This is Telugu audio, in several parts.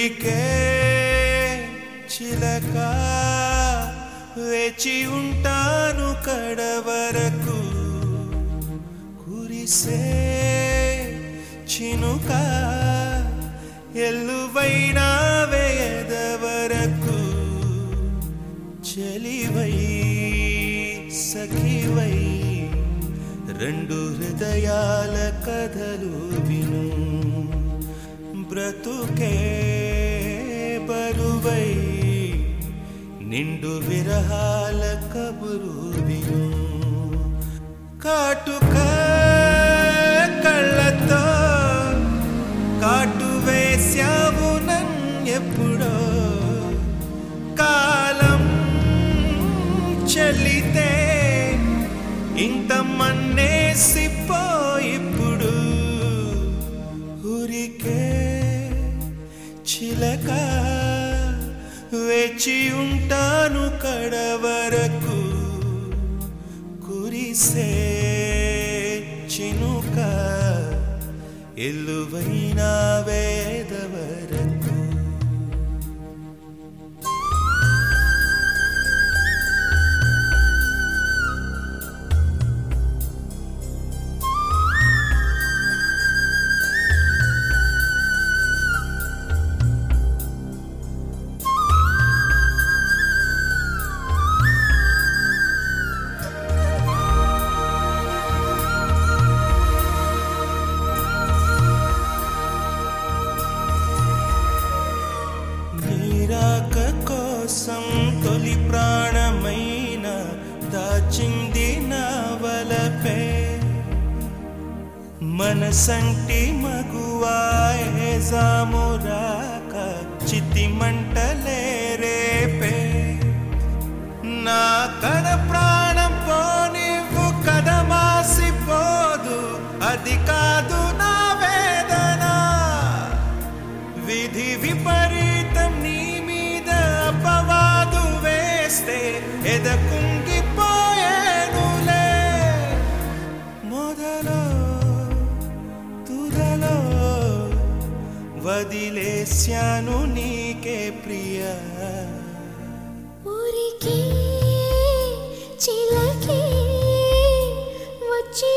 ఊరికే చిలక వేచి ఉంటాను కడవరకు. కురిసే చినుక ఎల్లువైనా వేయదవరకు. చెలివై సఖివై రెండు హృదయాల కథలు విను. బ్రతుకే బరువై నిండు విరహాల కబురు కాటుక కళ్ళతో కాటు వేశావు నన్నెప్పుడో కాలం చెల్లితే ఇంత మన్నేసి నిలిచి ఉంటాను కడవరకు. కురిసే చినుక ఎల్లువైన వేదవరకు सङ् मगुआ सा मुरा कीति मण्टले रे ना వదిలేశాను నీకే ప్రియ. ఊరికి చిలకి వచ్చి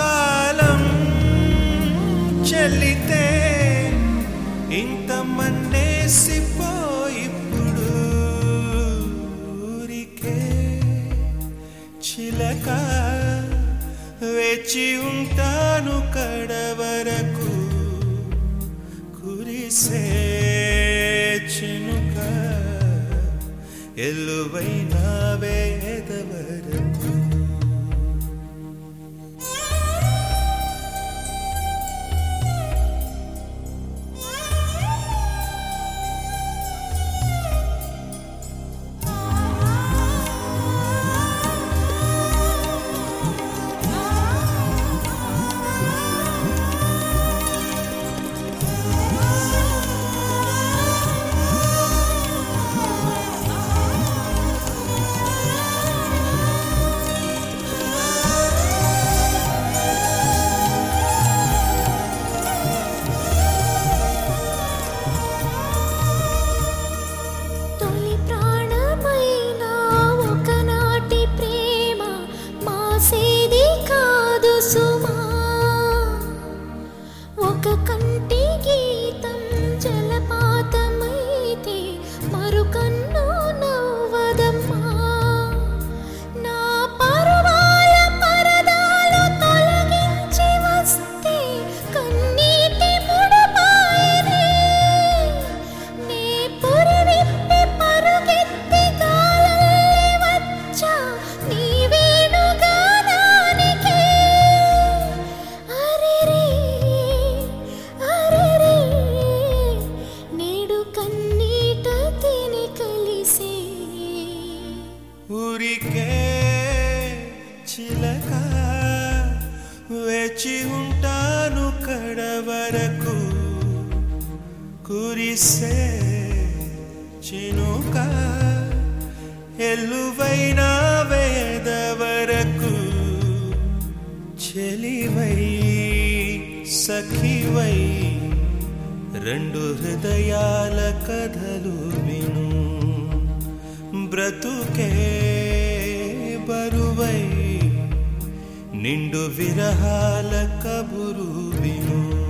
కాలం చెల్లితే ఇంత మన్నేసిపో ఇప్పుడు ఊరికే చిలక వేచి ఉంటాను కడవరకు కురిసే చినుక ఎల్లువైన వరకు కురిసే చినుక ఎల్లువైన వేద వరకు చెలివై సఖివై రెండు హృదయాల కథలు విను. బ్రతుకే బరువై నిండు విరహాల కబురు విను.